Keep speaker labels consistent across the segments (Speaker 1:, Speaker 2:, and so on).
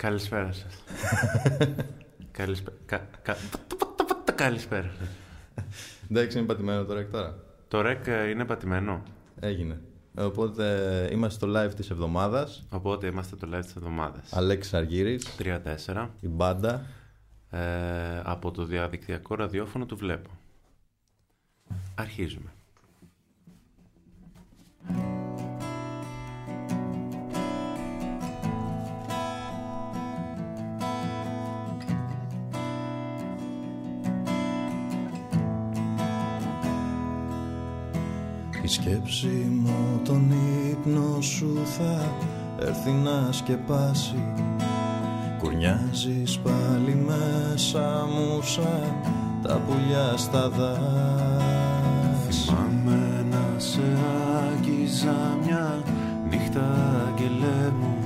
Speaker 1: Καλησπέρα σας. Καλησπέρα. κα- κα- Καλησπέρα σας.
Speaker 2: Εντάξει, είναι πατημένο το ρεκ τώρα.
Speaker 1: Το ρεκ ε, είναι πατημένο.
Speaker 2: Έγινε. Οπότε είμαστε στο live της εβδομάδας.
Speaker 1: Οπότε είμαστε το live της εβδομάδας.
Speaker 2: Αλέξης Αργύρης,
Speaker 1: 3-4.
Speaker 2: η μπάντα.
Speaker 1: Ε, από το διαδικτυακό ραδιόφωνο του βλέπω. Αρχίζουμε.
Speaker 2: Σκέψη μου τον ύπνο σου θα έρθει να σκεπάσει Κουρνιάζεις πάλι μέσα μου σαν τα πουλιά στα δάση
Speaker 1: Θυμάμαι να σε άγγιζα μια νύχτα αγγελέ μου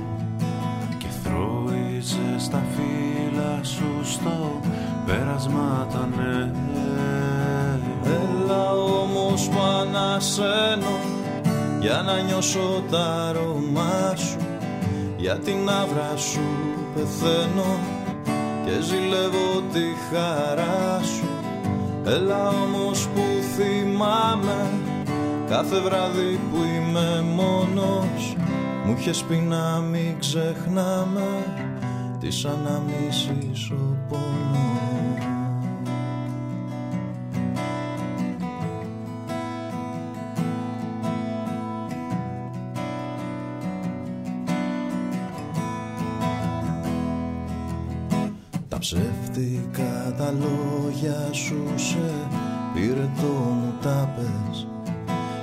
Speaker 1: και θρώιζε στα φύλλα σου στο πέρασμα τα νέα.
Speaker 2: Ανασένω για να νιώσω τα αρώμα σου για την άβρα σου πεθαίνω και ζηλεύω τη χαρά σου. Έλα όμως που θυμάμαι κάθε βράδυ που είμαι μόνος μου είχες πει να μην ξεχνάμε τις αναμνήσεις ο πόνος λόγια σου σε πήρε το μου τα πες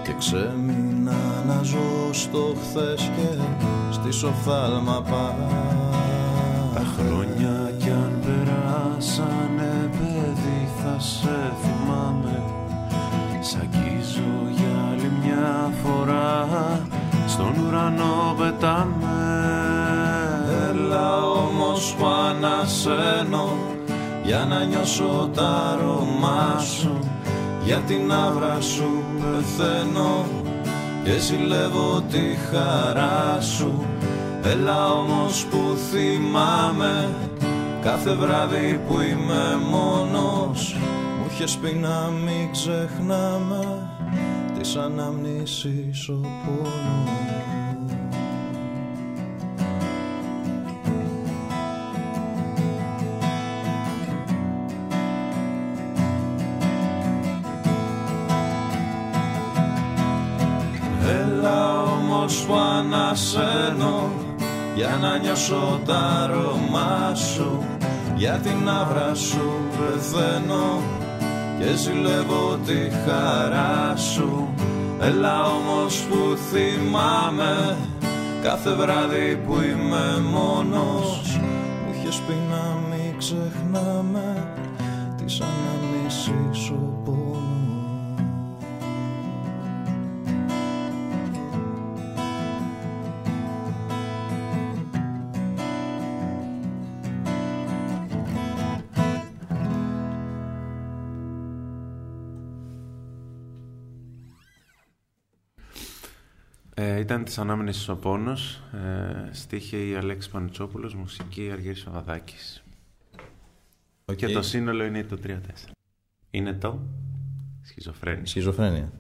Speaker 2: Και ξέμεινα να ζω στο χθες και στη οφθάλμα
Speaker 1: Τα χρόνια κι αν περάσανε παιδί θα σε θυμάμαι. Σ' αγγίζω για άλλη μια φορά Στον ουρανό πετάμε.
Speaker 2: Έλα όμως που ανασένω για να νιώσω τα αρώμα σου για την άβρα σου πεθαίνω. Και ζηλεύω τη χαρά σου. Έλα όμως που θυμάμαι κάθε βράδυ που είμαι μόνος μου είχες πει να μην ξεχνάμε τις αναμνήσεις ο πόνος όμως που ανασένω για να νιώσω τα αρώμα σου για την άβρα σου πεθαίνω και ζηλεύω τη χαρά σου. Έλα όμως που θυμάμαι κάθε βράδυ που είμαι μόνος μου είχες πει να μην ξεχνάμε τις αναμνήσεις ο
Speaker 1: Ήταν της ανάμενης ο πόνος ε, Στίχε η Αλέξη Πανουτσόπουλος Μουσική Αργύρης Σαβαδάκης
Speaker 2: Οκ.
Speaker 1: Και το σύνολο είναι το 3-4 Είναι το Σχιζοφρένεια
Speaker 2: Σχιζοφρένεια.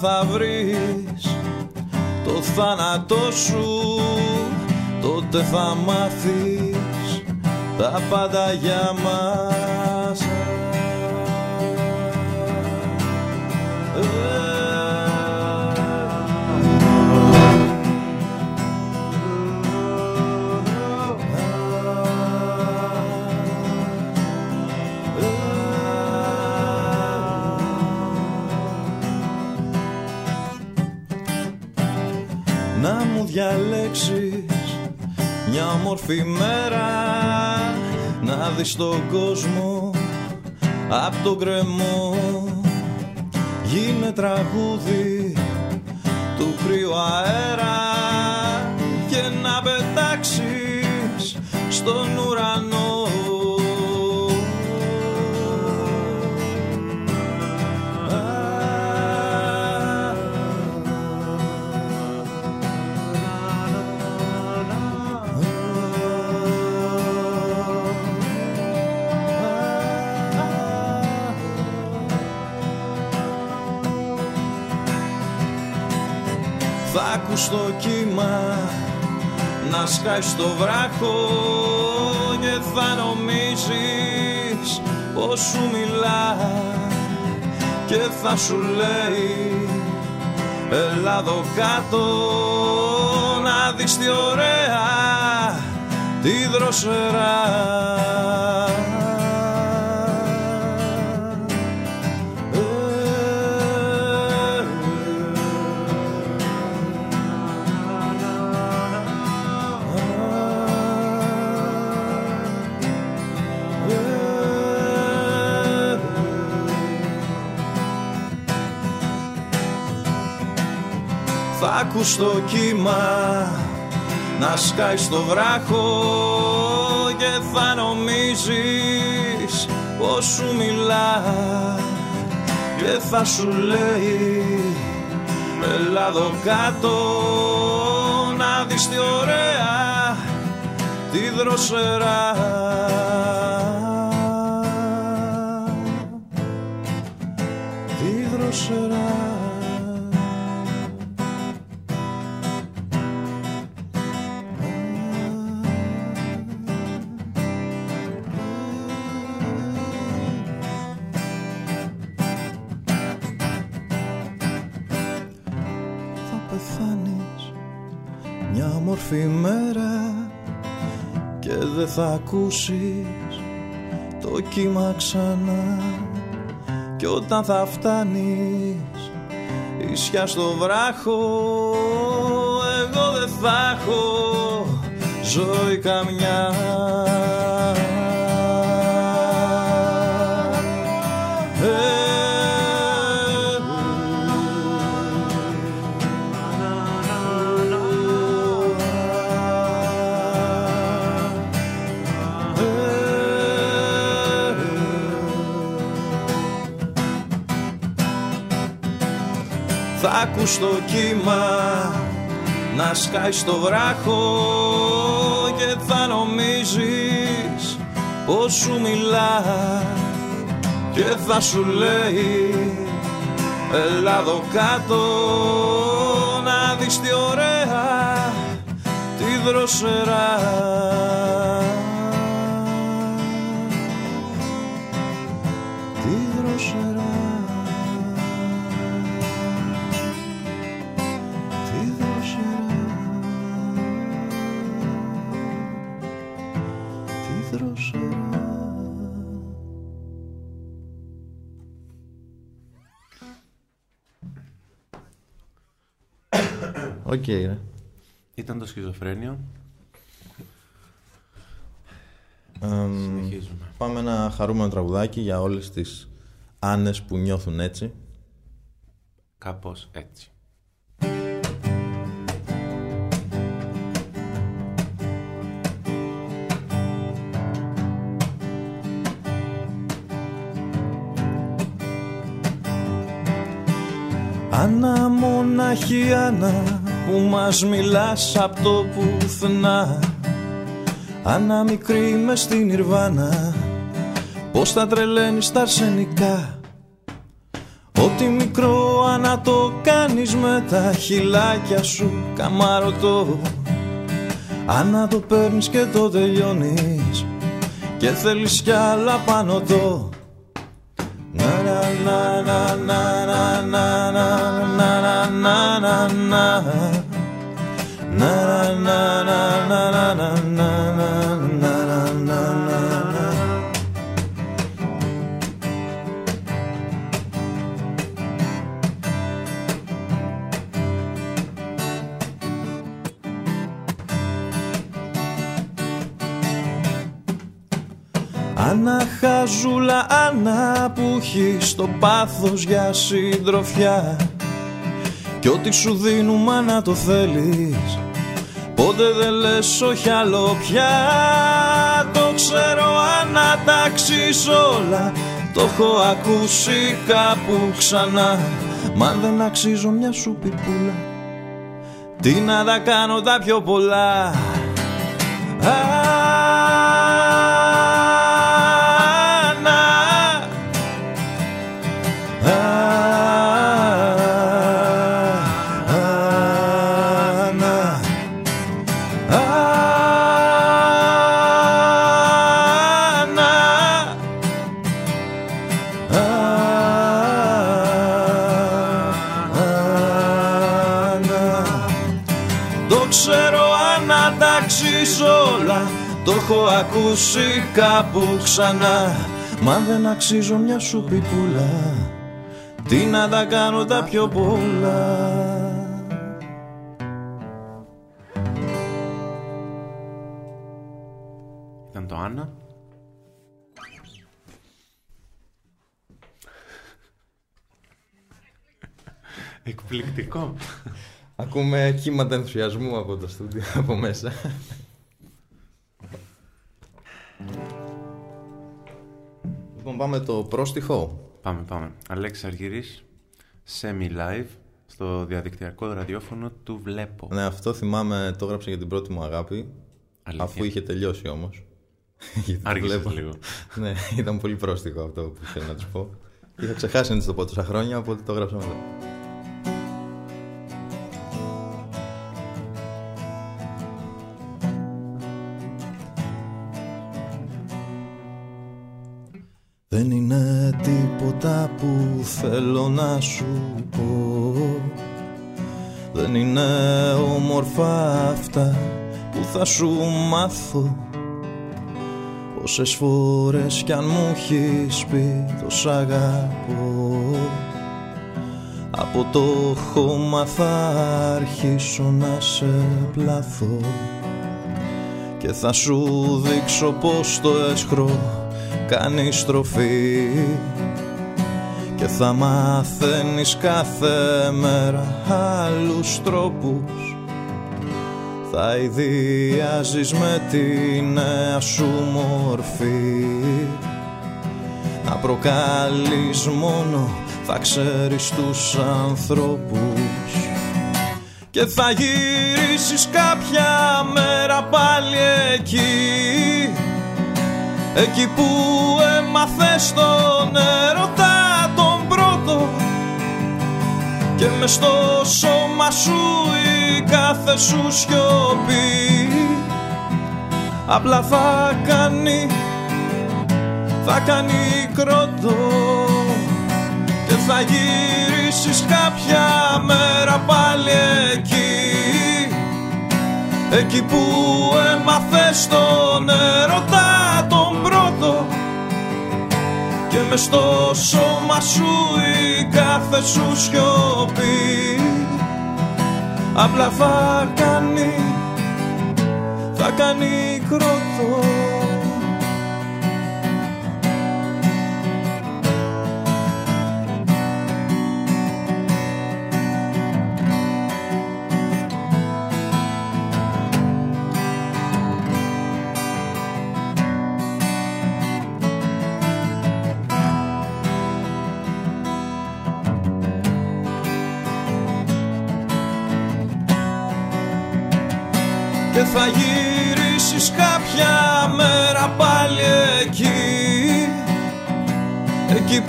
Speaker 2: Θα βρεις το θάνατό σου. Τότε θα μάθεις τα πάντα για μας διαλέξεις μια όμορφη μέρα να δεις τον κόσμο απ' τον κρεμό. Γίνε τραγούδι του κρύου αέρα και να πετάξεις στον Θα ακούς το κύμα να σκάει στο βράχο και θα νομίζεις πως σου μιλά και θα σου λέει Έλα εδώ κάτω να δεις τι ωραία τη δροσερά ακούς το κύμα να σκάει στο βράχο και θα νομίζεις πως σου μιλά και θα σου λέει Έλα εδώ κάτω να δεις τι ωραία τη δροσερά τη δροσερά θα ακούσεις το κύμα ξανά. Και όταν θα φτάνεις ίσια στο βράχο εγώ δεν θα έχω ζωή καμιά ακούς το κύμα να σκάει στο βράχο και θα νομίζεις πως σου μιλά και θα σου λέει Έλα εδώ κάτω να δεις τι ωραία τη δροσερά Οκ, ρε.
Speaker 1: Ήταν το σχιζοφρένιο.
Speaker 2: Εμ,
Speaker 1: Συνεχίζουμε.
Speaker 2: πάμε ένα χαρούμενο τραγουδάκι για όλες τις Άννες που νιώθουν έτσι.
Speaker 1: Κάπως έτσι.
Speaker 2: Άννα μοναχή Άννα που μας μιλάς απ' το πουθενά Άννα μικρή μες στην Ιρβάνα Πώς θα τρελαίνεις τα αρσενικά Ό,τι μικρό Άννα το κάνεις με τα χυλάκια σου καμαρωτό Άννα το παίρνεις και το τελειώνεις Και θέλεις κι άλλα πάνω το να να να να να να να να να να Αναχαζούλα Άννα που έχει το πάθος για συντροφιά Κι ό,τι σου δίνουμε να το θέλεις Πότε δεν λες όχι άλλο πια Το ξέρω αν όλα. Το έχω ακούσει κάπου ξανά Μα δεν αξίζω μια σου πιπούλα. Τι να τα κάνω τα πιο πολλά ακούσει κάπου ξανά Μα δεν αξίζω μια σου πιπούλα Τι να τα κάνω τα πιο πολλά.
Speaker 1: Ήταν το Άννα. Εκπληκτικό.
Speaker 2: Ακούμε κύματα ενθουσιασμού από το στούντιο από μέσα πάμε το πρόστιχο.
Speaker 1: Πάμε, πάμε. Αλέξης Αργυρής, semi-live, στο διαδικτυακό ραδιόφωνο του Βλέπω.
Speaker 2: Ναι, αυτό θυμάμαι, το έγραψα για την πρώτη μου αγάπη. Αλήθεια. Αφού είχε τελειώσει όμως.
Speaker 1: Άργησες λίγο.
Speaker 2: ναι, ήταν πολύ πρόστιχο αυτό που θέλω να του πω. Είχα ξεχάσει να το πω τόσα χρόνια, οπότε το έγραψα μετά. Που θέλω να σου πω. Δεν είναι όμορφα αυτά που θα σου μάθω. Πόσες φορές κι αν μου έχεις πει το σ' αγαπώ Από το χώμα θα αρχίσω να σε πλάθω. Και θα σου δείξω πως το έσχρο κάνει στροφή και θα μαθαίνεις κάθε μέρα άλλους τρόπους. Θα ιδιάζεις με τη νέα σου μορφή. Να προκαλείς μόνο θα ξέρεις τους ανθρώπους. Και θα γυρίσεις κάποια μέρα πάλι εκεί. Εκεί που έμαθες τον έρωτα με στο σώμα σου η κάθε σου σιωπή. Απλά θα κάνει, θα κάνει κρότο Και θα γυρίσεις κάποια μέρα πάλι εκεί. Εκεί που έμαθες τον έρωτα τον πρώτο Και μες στο σώμα σου η κάθε σου σιωπή. Απλά θα κάνει, θα κάνει κρότο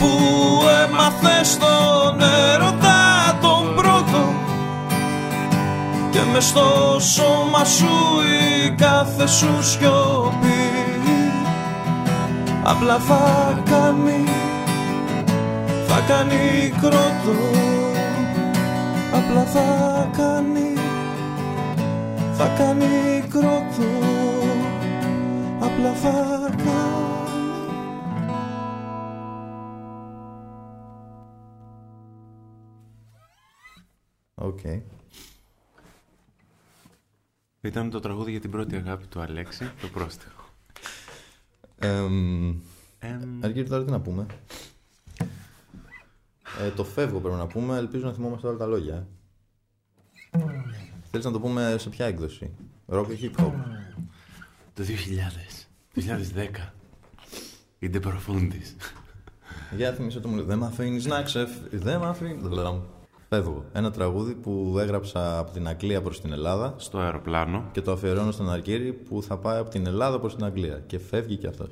Speaker 2: που έμαθες τον έρωτα τον πρώτο. Και μες στο σώμα σου η κάθε σου σιωπή. Απλά θα κάνει, θα κάνει κρότο. Απλά θα κάνει θα κάνει κρότο. Απλά θα κάνει Οκ.
Speaker 1: Ήταν το τραγούδι για την πρώτη αγάπη του Αλέξη, το πρόστιχο.
Speaker 2: Εμ,
Speaker 1: Εμ,
Speaker 2: Αργύρι, τώρα τι να πούμε; Ε, το φεύγω πρέπει να πούμε. Ελπίζω να θυμόμαστε όλα τα λόγια. ε. Θέλεις να το πούμε σε ποια έκδοση; Rock ή hip hop;
Speaker 1: το 2000, 2010. Είτε προφούντης.
Speaker 2: Για θυμίσαι το μου λέει. Δεν με αφήνεις να ξεφ... Δεν με αφήνεις... Φεύγω. Ένα τραγούδι που έγραψα από την Αγγλία προς την Ελλάδα
Speaker 1: Στο αεροπλάνο.
Speaker 2: και το αφιερώνω στον Αργύρι που θα πάει από την Ελλάδα προς την Αγγλία. Και φεύγει και αυτός.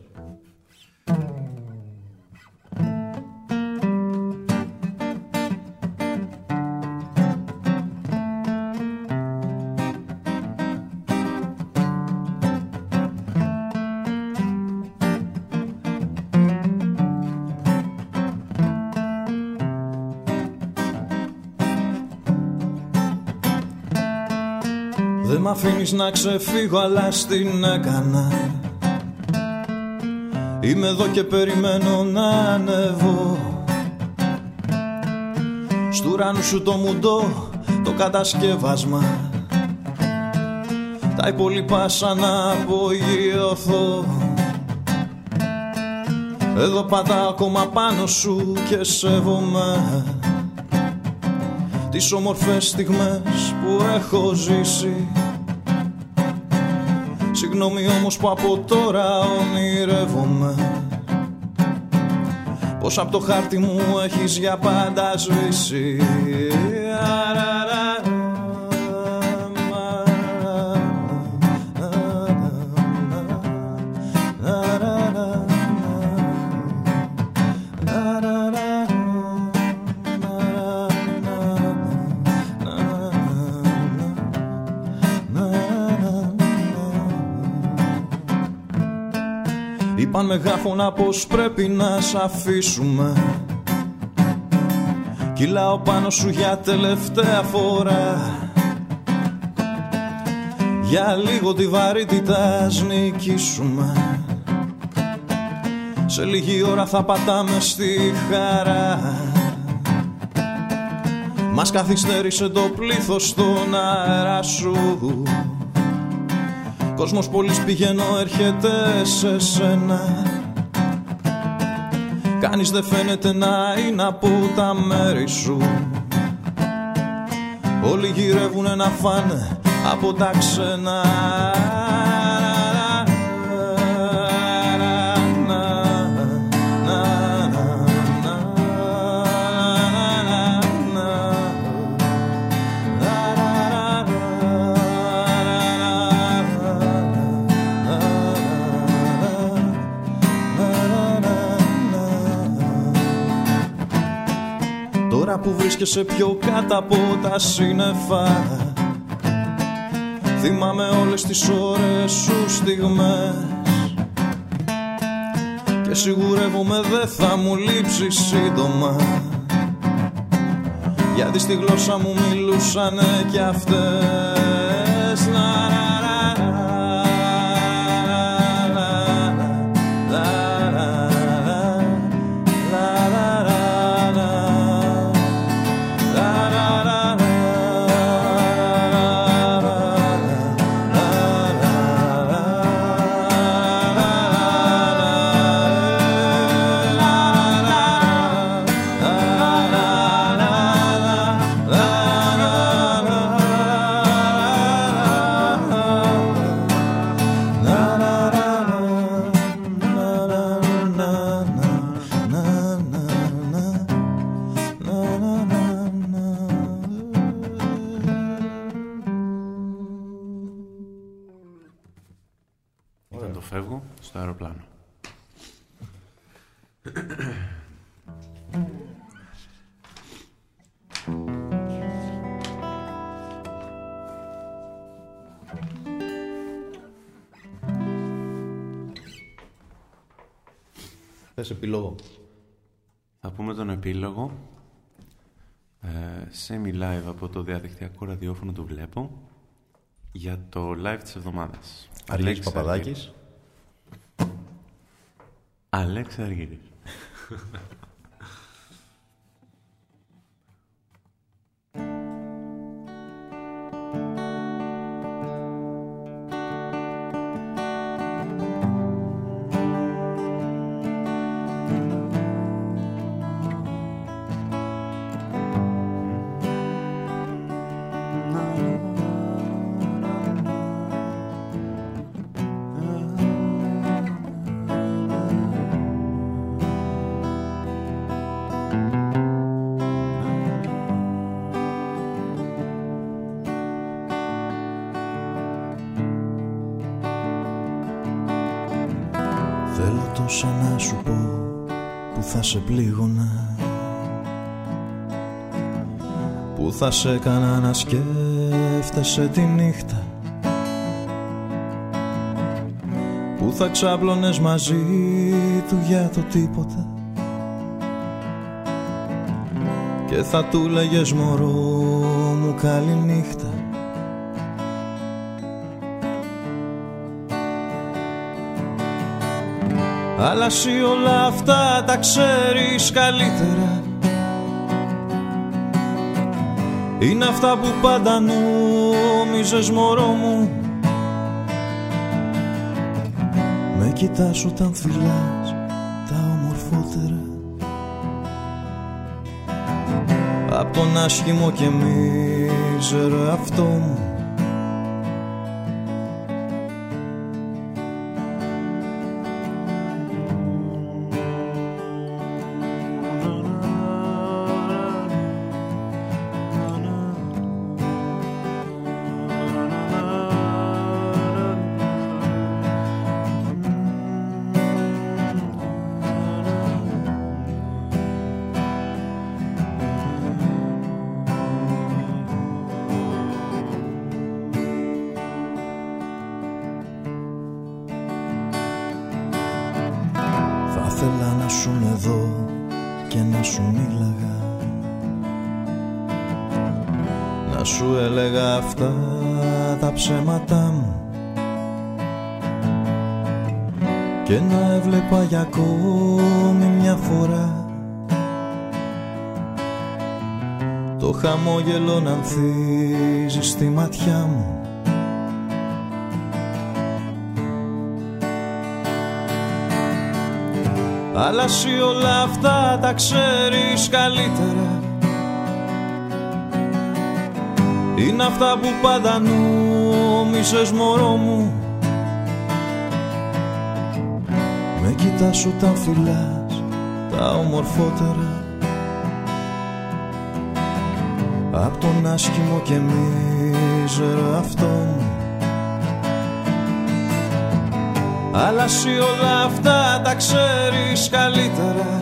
Speaker 2: Αφήνεις να ξεφύγω αλλά στην έκανα. Είμαι εδώ και περιμένω να ανεβώ Στου ουρανού σου το μουντό, το κατασκεύασμα Τα υπόλοιπα σαν να απογειωθώ. Εδώ πατάω ακόμα πάνω σου και σέβομαι. Τις όμορφες στιγμές που έχω ζήσει Συγγνώμη όμως που από τώρα ονειρεύομαι. Πως από το χάρτη μου έχεις για πάντα σβήσει Είπαν μεγάφωνα πως πρέπει να σ' αφήσουμε. Κυλάω πάνω σου για τελευταία φορά. Για λίγο τη βαρύτητα ας νικήσουμε. Σε λίγη ώρα θα πατάμε στη χαρά. Μας καθυστέρησε το πλήθος στον αέρα σου Κόσμος πολύς πηγαίνω έρχεται σε σένα. Κανείς δεν φαίνεται να είναι από τα μέρη σου. Όλοι γυρεύουνε να φάνε από τα ξένα Τώρα που βρίσκεσαι πιο κάτω από τα σύννεφα. Θυμάμαι όλες τις ώρες σου στιγμές. Και σιγουρεύομαι δεν θα μου λείψει σύντομα. Γιατί στη γλώσσα μου μιλούσανε κι αυτές Θες επιλόγο.
Speaker 1: Θα πούμε τον επίλογο ε, semi-live από το διαδικτυακό ραδιόφωνο του Βλέπω για το live της εβδομάδας.
Speaker 2: Αργύρης
Speaker 1: Αλέξης
Speaker 2: Παπαδάκης.
Speaker 1: Αλέξης Αργύρης.
Speaker 2: Θέλω τόσα να σου πω που θα σε πλήγωνα. Που θα σε έκανα να σκέφτεσαι τη νύχτα. Που θα ξάπλωνες μαζί του για το τίποτα. Και θα του λέγες μωρό μου καλή νύχτα Αλλά εσύ όλα αυτά τα ξέρεις καλύτερα. Είναι αυτά που πάντα νόμιζες μωρό μου. Με κοιτάς όταν φυλάς τα ομορφότερα. Απ' τον άσχημο και μίζερο αυτό μου Το χαμόγελο να ανθίζει στη ματιά μου. Αλλά εσύ όλα αυτά τα ξέρεις καλύτερα. Είναι αυτά που πάντα νόμισες μωρό μου. Κοιτάς όταν φυλάς τα ομορφότερα Απ' τον άσχημο και μίζερο αυτό μου Αλλά εσύ όλα αυτά τα ξέρεις καλύτερα.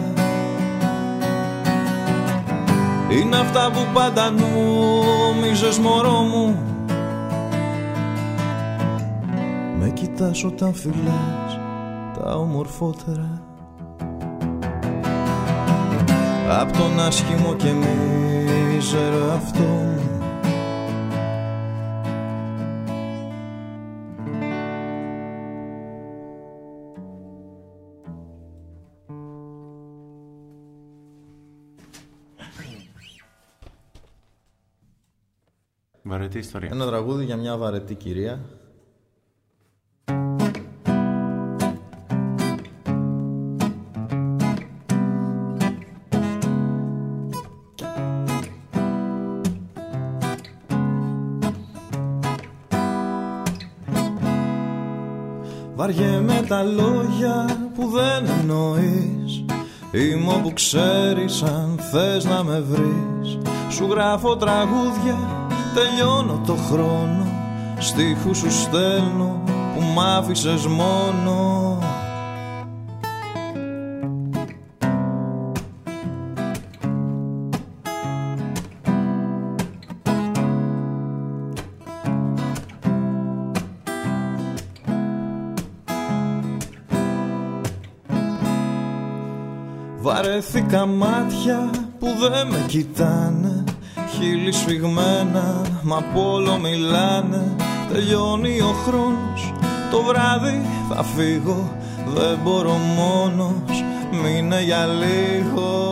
Speaker 2: Είναι αυτά που πάντα νόμιζες μωρό μου. Με κοιτάς όταν φυλάς τα ομορφότερα. Απ' τον άσχημο και μίζερο αυτό
Speaker 1: Βαρετή ιστορία.
Speaker 2: Ένα τραγούδι για μια βαρετή κυρία με τα λόγια που δεν εννοείς. Είμαι όπου ξέρεις αν θες να με βρεις. Σου γράφω τραγούδια, τελειώνω το χρόνο. Στίχους σου στέλνω που μ' άφησες μόνο Βρέθηκα μάτια που δεν με κοιτάνε. Χείλη σφιγμένα μα απ' όλο μιλάνε. Τελειώνει ο χρόνος το βράδυ θα φύγω. Δεν μπορώ μόνος μείνε για λίγο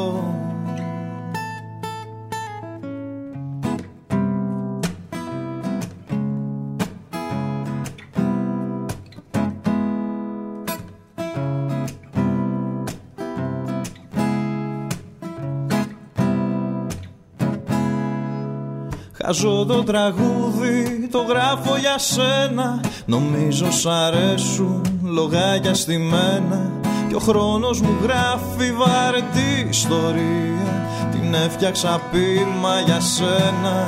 Speaker 2: Χαζό το τραγούδι, το γράφω για σένα. Νομίζω σ' αρέσουν λογάκια στη μένα Και ο χρόνος μου γράφει βαρετή ιστορία. Την έφτιαξα πείμα για σένα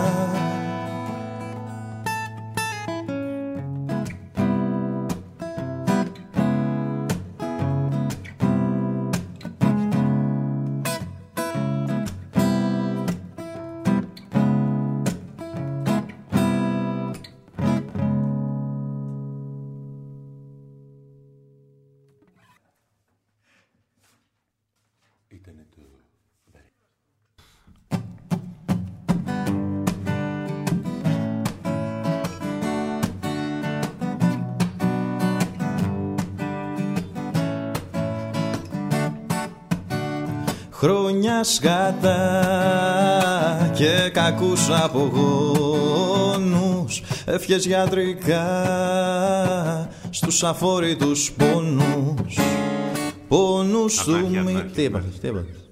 Speaker 2: χρόνια σκατά και κακούς απογόνους ευχές γιατρικά στους αφόρητους πόνους πόνους του μη... Τι έπαθες, τι έπαθες.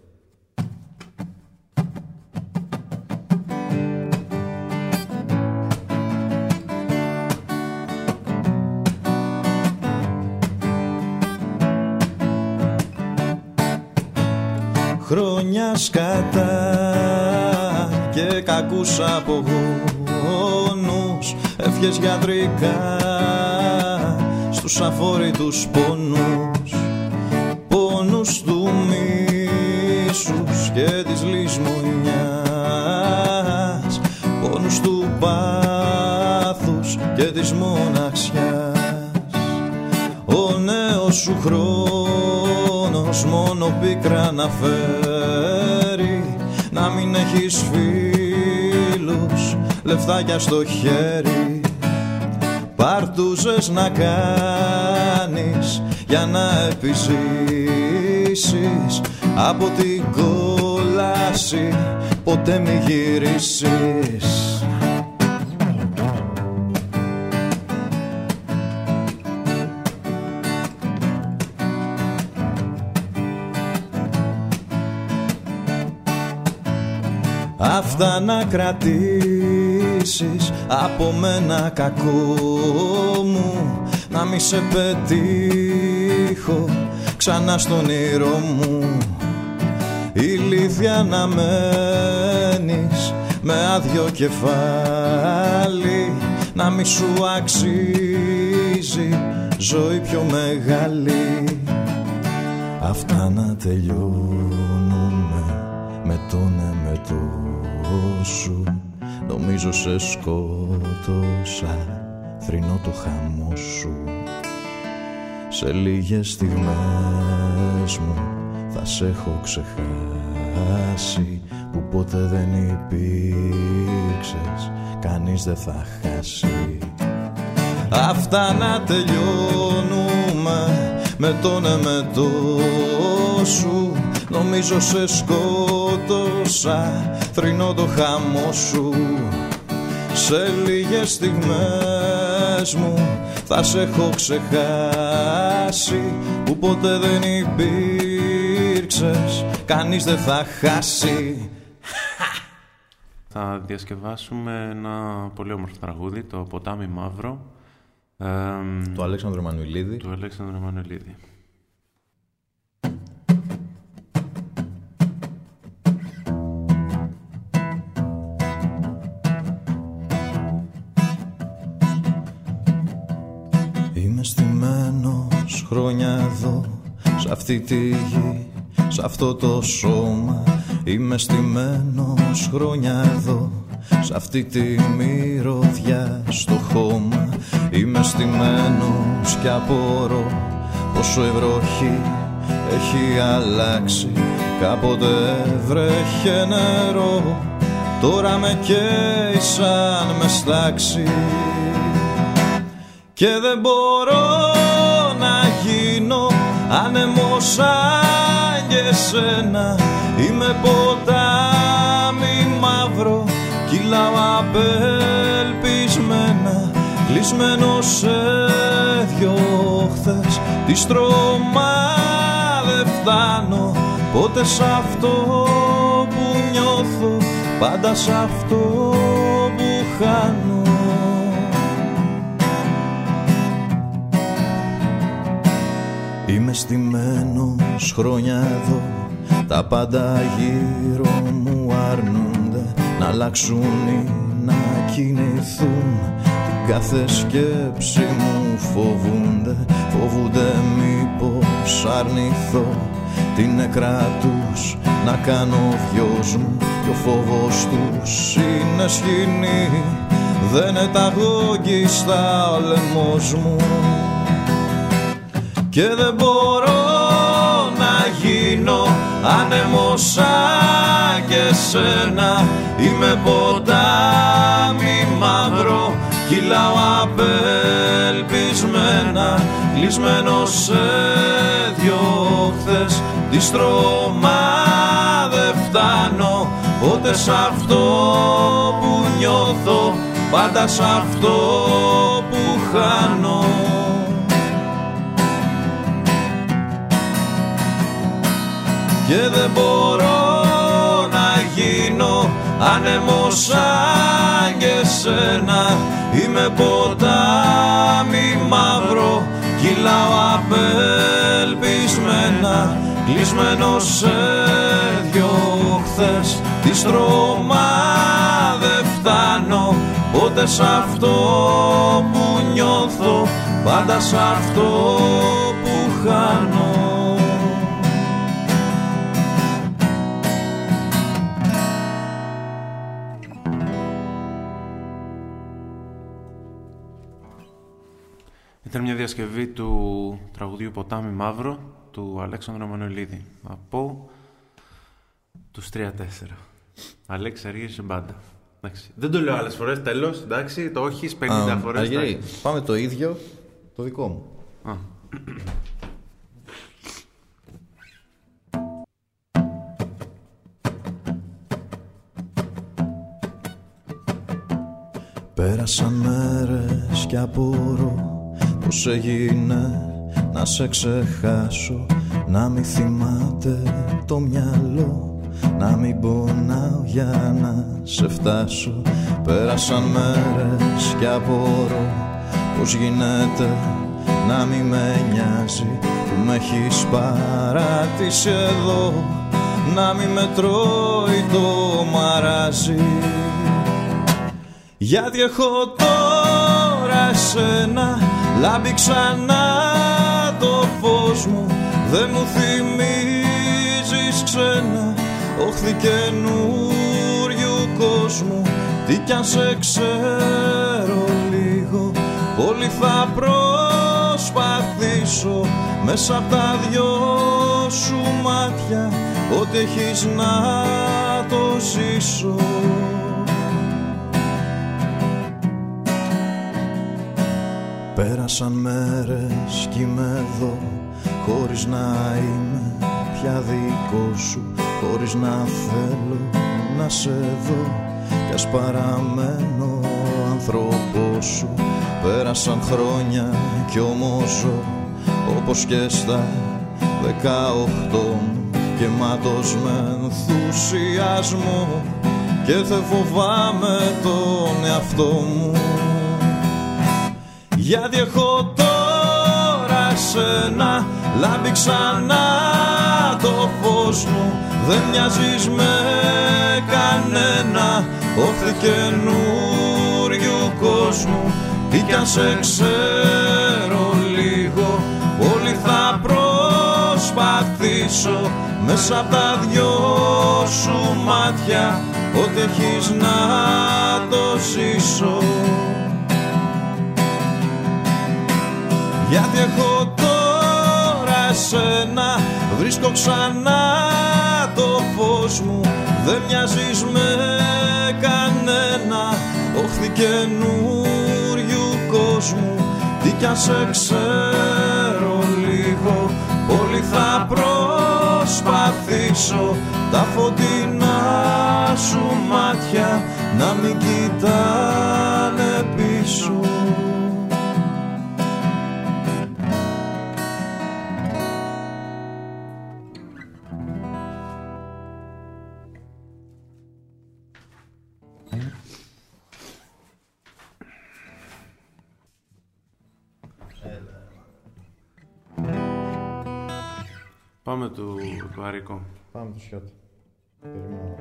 Speaker 2: Κακούς απογόνους ευχές γιατρικά στους αφόρητους πόνους. Πόνους του μίσους και της λησμονιάς. Πόνους του πάθους και της μοναξιάς. Ο νέος σου χρόνος μόνο πίκρα να φέρει να μην έχεις φίλους λεφτάκια στο χέρι. Παρτούζες να κάνεις για να επιζήσεις. Από την κόλαση ποτέ μη γυρίσεις. Αυτά να κρατήσεις από μένα κακό μου. Να μη σε πετύχω ξανά στον ήρω μου. Ηλίθια να μένεις με άδειο κεφάλι. Να μη σου αξίζει ζωή πιο μεγάλη. Αυτά να τελειώνουμε με τον εμετό σου Νομίζω σε σκότωσα Θρυνώ το χαμό σου. Σε λίγες στιγμές μου Θα σε έχω ξεχάσει Που ποτέ δεν υπήρξες Κανείς δεν θα χάσει. Αυτά να τελειώνουμε με τον εμετό σου Νομίζω σε σκότωσα. Θρυνώ το χαμό σου. Σε λίγες στιγμές μου θα σε έχω ξεχάσει. Που ποτέ δεν υπήρξες Κανείς δεν θα χάσει.
Speaker 1: Θα διασκευάσουμε ένα πολύ όμορφο τραγούδι Το Ποτάμι Μαύρο
Speaker 2: Του Αλέξανδρου Μανουηλίδη
Speaker 1: Του Αλέξανδρου Μανουηλίδη
Speaker 2: χρόνια εδώ Σ' αυτή τη γη, σ' αυτό το σώμα. Είμαι στημένος χρόνια εδώ Σ' αυτή τη μυρωδιά στο χώμα Είμαι στημένος κι απορώ Πόσο ευροχή έχει αλλάξει. Κάποτε βρέχε νερό Τώρα με καίει σαν με στάξει. Και δεν μπορώ άνεμος σαν και σένα. Είμαι ποτάμι μαύρο κυλάω απελπισμένα κλεισμένο σε δυο χθες. Της στρώμα δεν φτάνω ποτέ σ' αυτό που νιώθω πάντα σ' αυτό που χάνω. Είμαι στημένος χρόνια εδώ Τα πάντα γύρω μου αρνούνται Να αλλάξουν ή να κινηθούν. Την κάθε σκέψη μου φοβούνται Φοβούνται μήπως αρνηθώ. Την νεκρά τους να κάνω δυος μου Και ο φόβος τους είναι σκηνή Δεν είναι τα γόγγιστα ο λαιμός μου. Και δεν μπορώ να γίνω άνεμος σαν και σένα Είμαι ποτάμι μαύρο, κυλάω απελπισμένα Κλεισμένο σε δυο χθες. Τη στρώμα φτάνω Πότε σ' αυτό που νιώθω. Πάντα σ' αυτό που χάνω Και δεν μπορώ να γίνω άνεμος σαν και σένα. Είμαι ποτάμι μαύρο Κυλάω απελπισμένα. Κλεισμένο σε δυο χθες Τη στρώμα δεν φτάνω. Πότε σ' αυτό που νιώθω Πάντα σ' αυτό που χάνω
Speaker 1: Ήταν μια διασκευή του τραγουδιού «Ποτάμι Μαύρο» του Αλέξανδρου Μανολίδη από τους 3-4. Αλέξη αργήσε μπάντα. Δεν το λέω άλλες φορές, τέλος, εντάξει, το όχι 50 φορές.
Speaker 2: Αργυρί, πάμε το ίδιο, το δικό μου. Α. Πέρασαν μέρες και απορώ Πώς έγινε να σε ξεχάσω Να μην θυμάται το μυαλό Να μην πονάω για να σε φτάσω. Πέρασαν μέρες και απορώ Πώς γίνεται να μην με νοιάζει Που με έχεις παράτηση εδώ Να μην με τρώει το μαράζι. Γιατί έχω τώρα εσένα Λάμπει ξανά το φως μου Δεν μου θυμίζεις ξένα. Όχθη καινούριου κόσμου Τι κι αν σε ξέρω λίγο. Πολύ θα προσπαθήσω Μέσα από τα δυο σου μάτια Ό,τι έχεις να το ζήσω Πέρασαν μέρες κι είμαι εδώ Χωρίς να είμαι πια δικό σου Χωρίς να θέλω να σε δω. Κι ας παραμένω άνθρωπός σου. Πέρασαν χρόνια κι όμως ζω Όπως και στα δεκαοχτώ μου. Γεμάτος με ενθουσιασμό Και δεν φοβάμαι τον εαυτό μου γιατί έχω τώρα σένα Λάμπει ξανά το φως μου. Δεν μοιάζεις με κανένα Όχι καινούριου κόσμου. Τι κι αν σε ξέρω λίγο Πολύ θα προσπαθήσω. Μέσα από τα δυο σου μάτια Ό,τι έχεις να το ζήσω Γιατί έχω τώρα σένα Βρίσκω ξανά το φως μου. Δεν μοιάζεις με κανένα Όχθη καινούριου κόσμου. Τι κι αν σε ξέρω λίγο Πολύ θα προσπαθήσω Τα φωτεινά σου μάτια Να μην κοιτάνε
Speaker 1: Πάμε του, του Αρικό.
Speaker 2: Πάμε του Σιώτη. Περιμένω.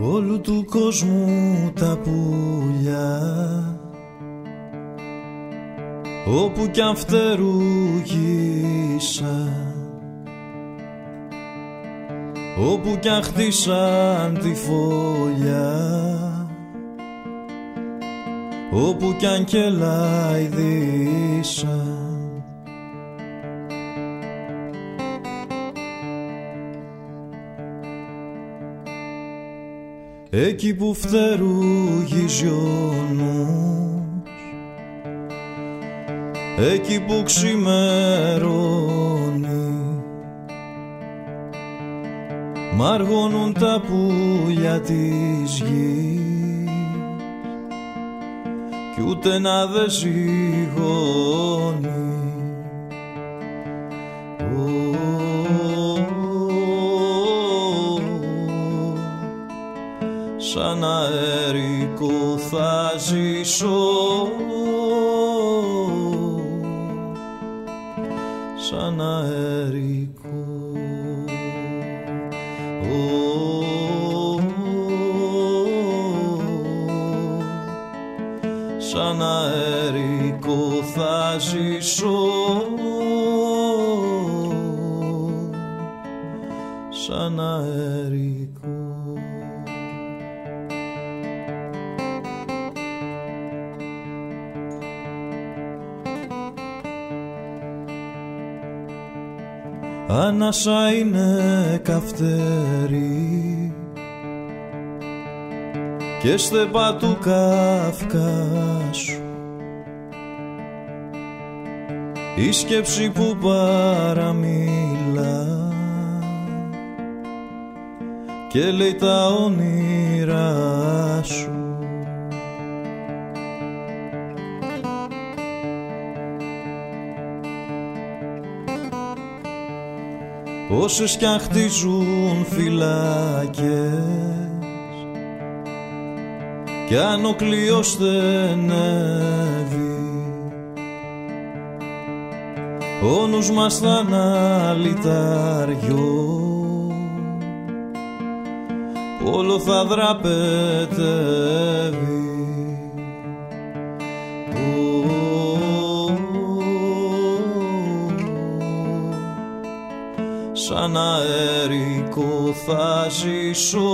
Speaker 2: Όλου του κόσμου τα πουλιά όπου κι αν φτερούγησα. Όπου κι αν χτίσαν τη φωλιά. Όπου κι αν κελάιδισα, Εκεί που φτερούγει εκεί που ξημερώνει. Μαργώνουν τα πουλιά της γης κι ούτε να δε ζυγώνει σαν αέρικο θα ζήσω θα ζήσω σαν αέρικο Ανάσα είναι καυτερή και στεπά του Καυκάσου η σκέψη που παραμιλά και λέει τα όνειρά σου. Όσες κι αν χτίζουν φυλάκες κι αν ο κλειός στενεύει ο νους μας θα αναλυταριό όλο θα δραπετεύει. Σαν αέρικο θα ζήσω.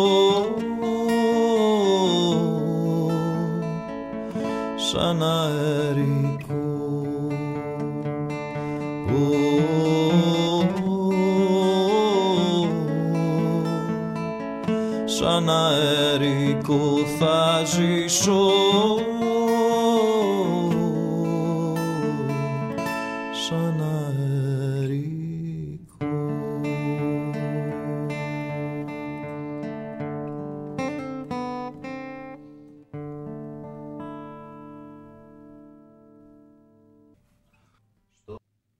Speaker 2: Σαν αέρικο αέρικο θα ζήσω. Σαν αέρικο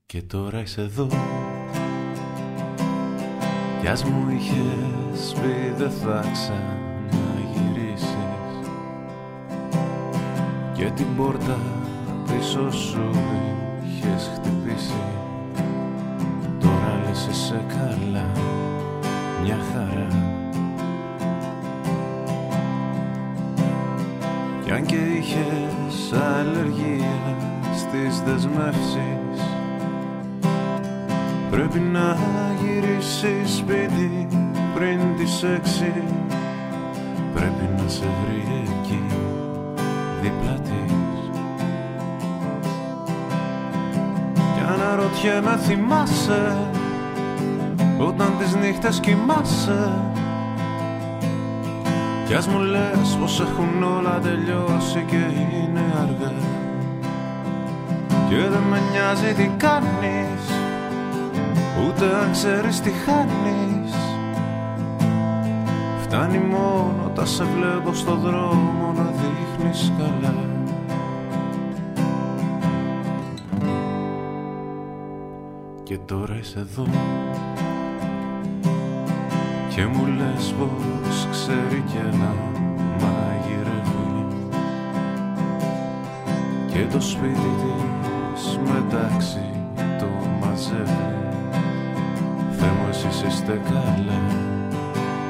Speaker 1: Και τώρα είσαι εδώ. Κι ας μου είχες πει δεν θα ξαναγυρίσεις Και την πόρτα πίσω σου είχες χτυπήσει. Τώρα λες είσαι καλά, μια χαρά. Κι αν και είχες αλλεργία στις δεσμεύσεις Πρέπει να γυρίσεις σπίτι πριν τις έξι. Πρέπει να σε βρει εκεί δίπλα της. Κι αναρωτιέμαι θυμάσαι Όταν τις νύχτες κοιμάσαι; Κι ας μου λες πως έχουν όλα τελειώσει και είναι αργά. Και δεν με νοιάζει τι κάνεις Ούτε αν ξέρεις τι χάνεις. Φτάνει μόνο όταν σε βλέπω στο δρόμο να δείχνεις καλά Και τώρα είσαι εδώ. Και μου λες πως ξέρει και να μαγειρεύει Και το σπίτι της μεταξύ το μαζεύει. Θεέ μου εσείς είστε καλά,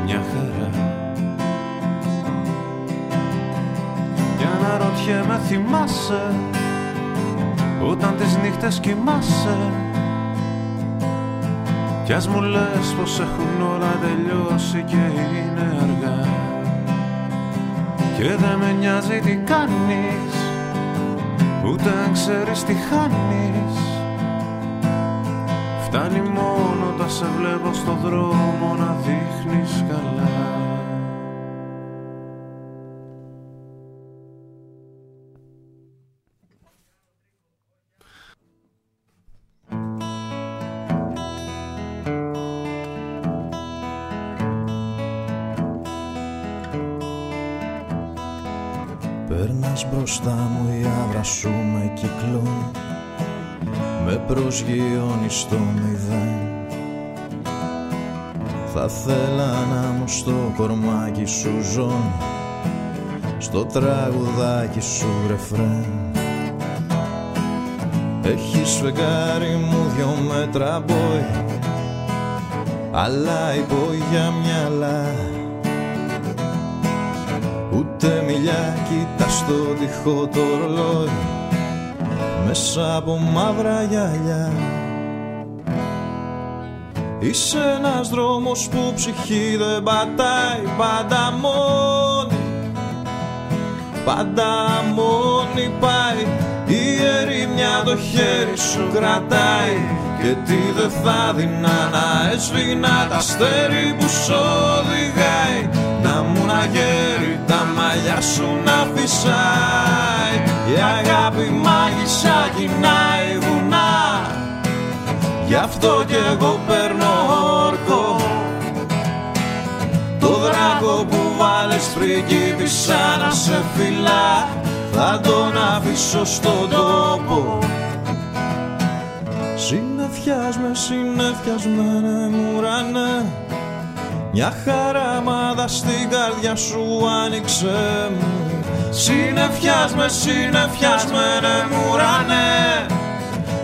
Speaker 1: μια χαρά να ρωτιέμαι θυμάσαι Όταν τις νύχτες κοιμάσαι. Κι ας μου λες πως έχουν όλα τελειώσει και είναι αργά. Και δεν με νοιάζει τι κάνεις Ούτε αν ξέρεις τι χάνεις. Φτάνει μόνο όταν σε βλέπω στο δρόμο να δείχνεις καλά
Speaker 2: προσγειώνει στο μηδέν. Θα θέλα να μου στο κορμάκι σου ζώνει Στο τραγουδάκι σου ρεφρέν. Έχεις φεγγάρι μου δυο μέτρα μπόι Αλλά υπόγεια μυαλά. Ούτε μιλιά κοίτα στο τυχό το ρολόι Μέσα από μαύρα γυαλιά. Είσαι ένας δρόμος που ψυχή δεν πατάει Πάντα μόνη. Πάντα μόνη πάει Η ερημιά το χέρι σου κρατάει. Και τι δεν θα δεινά να έσβηνα Τα αστέρι που σ' οδηγάει. Να μου να γέρει τα μαλλιά σου να φυσάει Η αγάπη μάγισσα κοινάει βουνά. Γι' αυτό κι εγώ παίρνω όρκο. Το δράκο που βάλες πριγκίπισσα να σε φυλά. Θα τον αφήσω στον τόπο. Συνεφιάς με συνεφιασμένε μου ουρανέ μια χαραμάδα στην καρδιά σου άνοιξε μου Συνεφιάς με συνεφιασμένε μου ουρανέ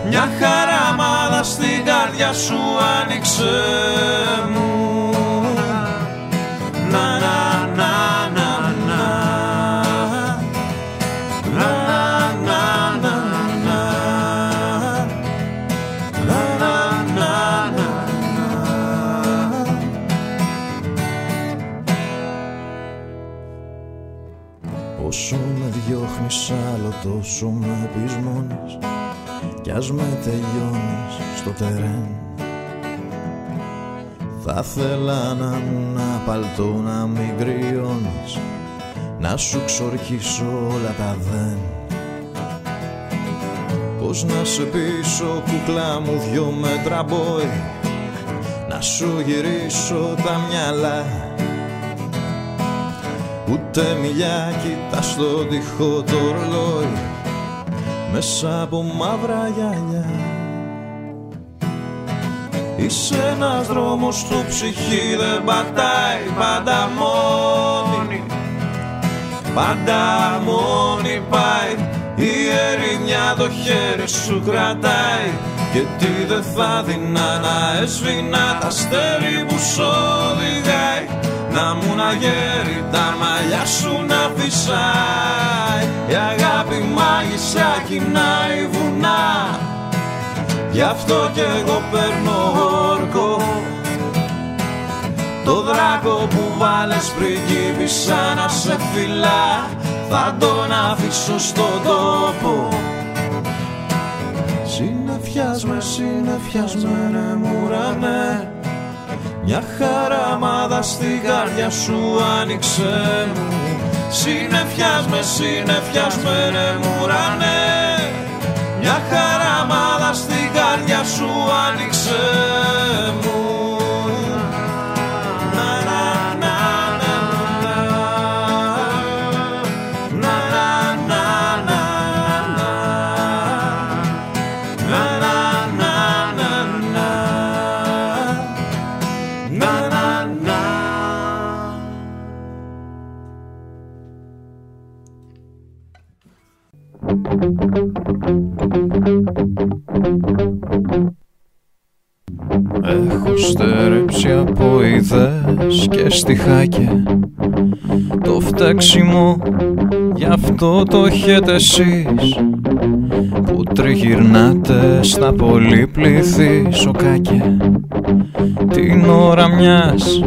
Speaker 2: Μια χαραμάδα στην καρδιά σου άνοιξε μου Κι ας με τελειώνεις στο τερέν. Θα θέλα να μου να παλτώ να μην κρυώνεις Να σου ξορκίσω όλα τα δέν. Πώς να σε πείσω κουκλά μου δυο μέτρα μπόι Να σου γυρίσω τα μυαλά. Ούτε μιλιά κοιτάς στο τυχό το ρολόι Μέσα από μαύρα γυαλιά. Είσαι ένας δρόμος που ψυχή δεν πατάει Πάντα μόνη. Πάντα μόνη πάει Η ερημιά το χέρι σου κρατάει. Και τι δεν θα δεινά να έσβηνα Τα αστέρι που σ' οδηγάει. Να μου να γέρει τα μαλλιά σου να φυσάει Η αγάπη μάγισσα κοινάει βουνά. Γι' αυτό κι εγώ παίρνω όρκο. Το δράκο που βάλες πριγκίπισσα να σε φυλά. Θα τον αφήσω στον τόπο. Συνεφιάς με συνεφιασμένε μου ουρανέ μια χαραμάδα στην καρδιά σου άνοιξε μου Συνεφιάς με συνεφιασμένε μου ουρανέ Μια χαραμάδα στην καρδιά σου άνοιξε μου
Speaker 3: στερέψει από ιδέες και στιχάκια. Το φταίξιμο γι' αυτό το έχετε εσείς Που τριγυρνάτε στα πολύπληθη σοκάκια. Την ώρα μιας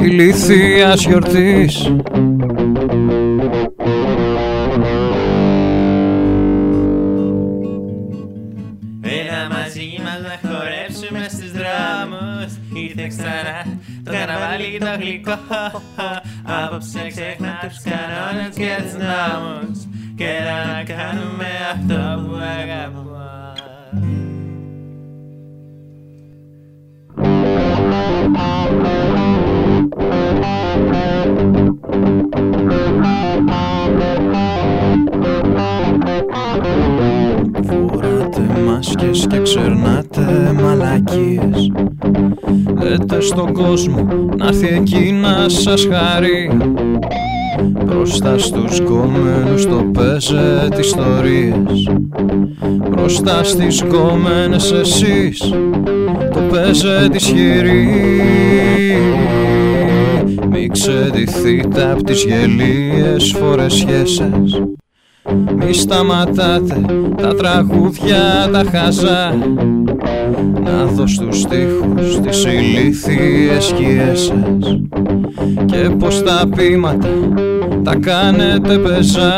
Speaker 3: ηλίθιας γιορτής
Speaker 4: καρναβάλι το γλυκό Απόψε ξέχνα τους κανόνες και τους νόμους Και έλα να κάνουμε αυτό που αγαπώ
Speaker 5: Thank you.
Speaker 2: Φρέσκες και ξερνάτε μαλακίες. Λέτε στον κόσμο να έρθει εκεί να σας χαρεί. Μπροστά στους κομμένους το παίζετε ιστορίες. Μπροστά στις κομμένες εσείς το παίζετε ισχυρή. Μη ξεδηθείτε απ' τις γελίες φορεσιές σας μη σταματάτε τα τραγούδια τα χαζά. Να δω στους στίχους τις ηλίθιες σκιές σας. Και πως τα πείματα τα κάνετε πεζά.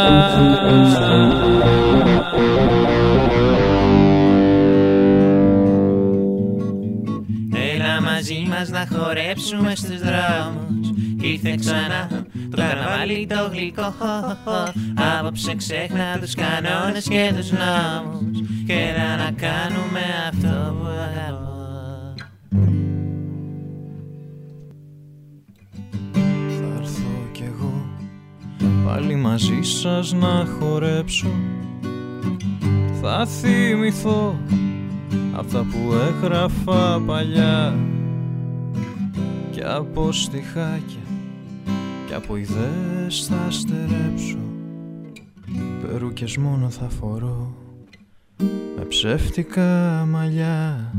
Speaker 4: Έλα μαζί μας να χορέψουμε στους δρόμους Ήρθε ξανά το καρναβάλι το γλυκό Απόψε ξέχνα τους κανόνες και τους νόμους. Και έλα να κάνουμε αυτό που αγαπώ.
Speaker 2: Θα έρθω κι εγώ πάλι μαζί σας να χορέψω. Θα θυμηθώ αυτά που έγραφα παλιά. Και από στιχάκια και από ιδέες θα στερέψω. Περούκες μόνο θα φορώ. Με ψεύτικα μαλλιά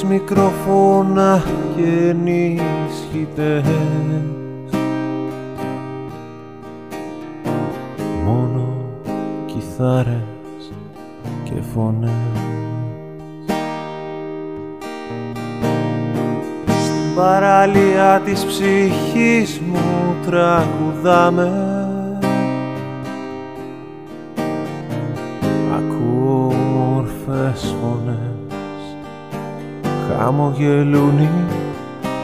Speaker 1: χωρίς μικρόφωνα και ενίσχυτες. Μόνο κιθάρες και φωνές. Στην παραλία της ψυχής μου τραγουδάμε Χαμογελούν οι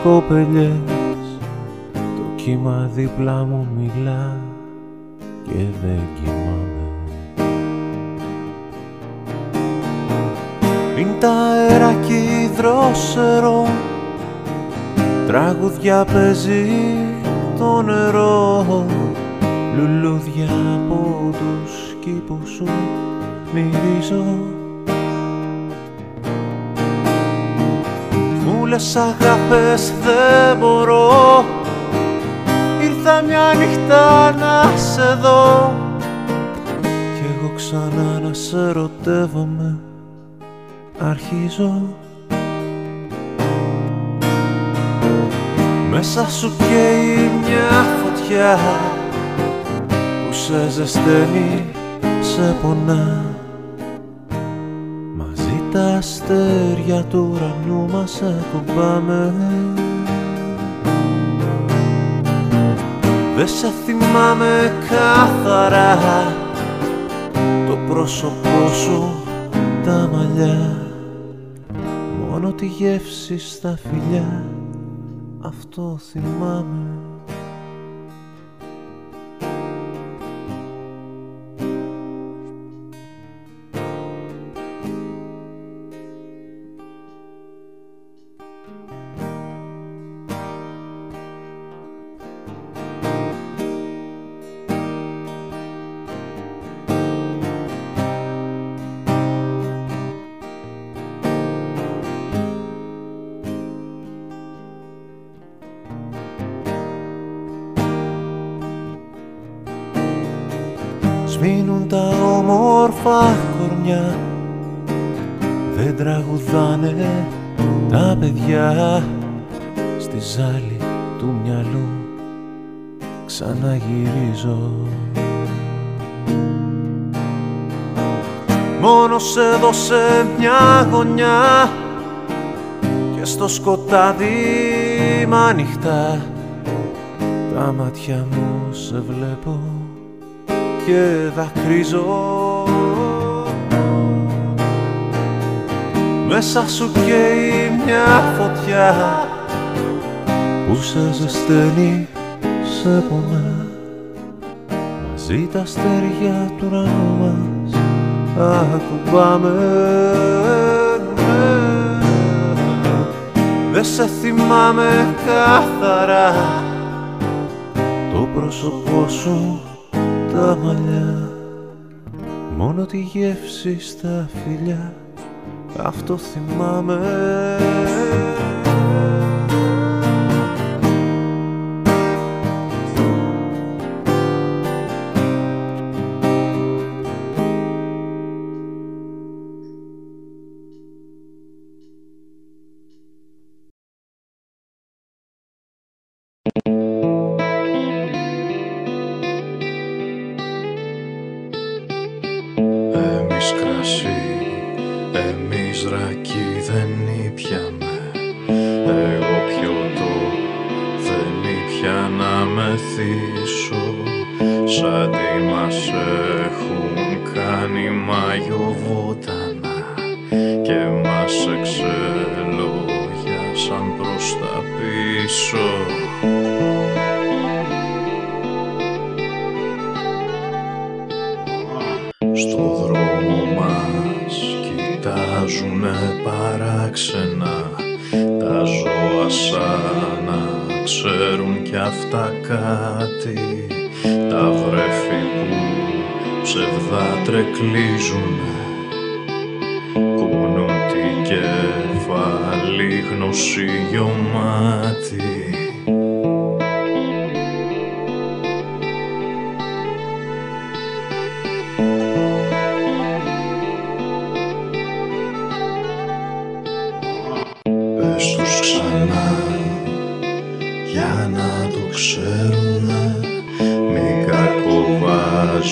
Speaker 1: κοπελιές. Το κύμα δίπλα μου μιλά και δεν κοιμάμαι. Είναι τα αεράκι δρόσερο Τραγουδιά παίζει το νερό. Λουλούδια από τους κήπους σου μυρίζω Μου λες αγάπες δεν μπορώ. Ήρθα μια νύχτα να σε δω. Κι εγώ ξανά να σε ερωτεύομαι. Αρχίζω Μέσα σου καίει μια φωτιά Που σε ζεσταίνει, σε πονά. Μαζί τα αστέρια του ουρανού μας ακουμπάμε. Δεν σε θυμάμαι καθαρά Το πρόσωπό σου, τα μαλλιά. Μόνο τη γεύση στα φιλιά Αυτό θυμάμαι
Speaker 2: στο σκοτάδι μ' ανοιχτά. Τα μάτια μου σε βλέπω και δακρύζω. Μέσα σου καίει μια φωτιά που σε ζεσταίνει, σε πονά. Μαζί τα αστέρια του ουρανού μας ακουμπάμε Δεν σε θυμάμαι καθαρά. Το πρόσωπό σου τα μαλλιά. Μόνο τη γεύση στα φιλιά. Αυτό θυμάμαι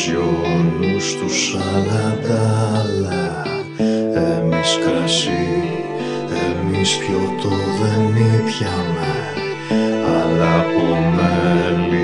Speaker 2: γιόνους τους σαλαντάλα Εμείς κρασί, εμείς πιωτό δεν ήπιαμε Αλλά από μέλι